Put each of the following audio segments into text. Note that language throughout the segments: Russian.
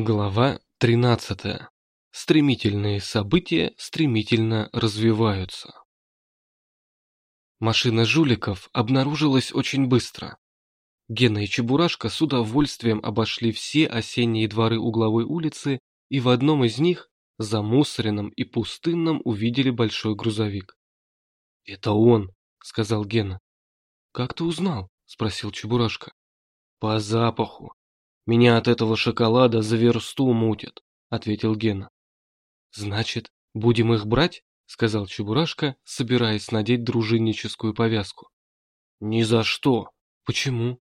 Глава 13. Стремительные события стремительно развиваются. Машина жуликов обнаружилась очень быстро. Гена и Чебурашка с удовольствием обошли все осенние дворы угловой улицы и в одном из них, замусоренном и пустынном, увидели большой грузовик. «Это он», — сказал Гена. «Как ты узнал?» — спросил Чебурашка. «По запаху», меня от этого шоколада за версту мутит, ответил Гена. Значит, будем их брать? сказал Чебурашка, собираясь надеть дружинническую повязку. Ни за что. Почему?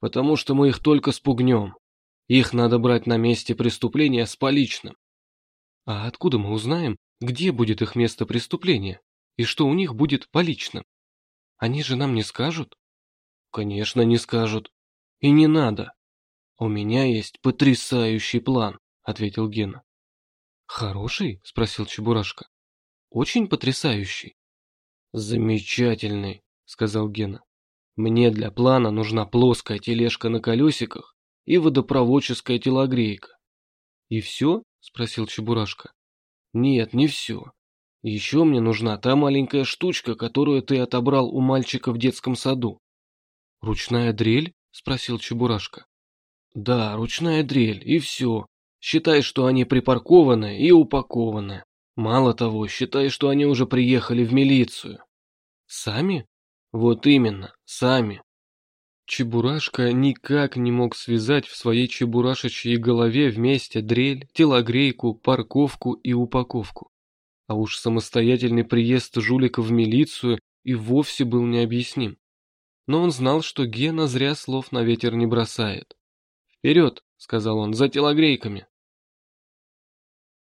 Потому что мы их только спугнем. Их надо брать на месте преступления с поличным. А откуда мы узнаем, где будет их место преступления и что у них будет поличным? Они же нам не скажут? Конечно, не скажут. И не надо. «У меня есть потрясающий план», — ответил Гена. «Хороший?» — спросил Чебурашка. «Очень потрясающий». «Замечательный», — сказал Гена. «Мне для плана нужна плоская тележка на колесиках и водопроводческая телогрейка». «И все?» — спросил Чебурашка. «Нет, не все. Еще мне нужна та маленькая штучка, которую ты отобрал у мальчика в детском саду». «Ручная дрель?» — спросил Чебурашка. Да, ручная дрель, и все. Считай, что они припаркованы и упакованы. Мало того, считай, что они уже приехали в милицию. Сами? Вот именно, сами. Чебурашка никак не мог связать в своей чебурашечьей голове вместе дрель, телогрейку, парковку и упаковку. А уж самостоятельный приезд жулика в милицию и вовсе был необъясним. Но он знал, что Гена зря слов на ветер не бросает. «Вперед!» — сказал он, — «за телогрейками!»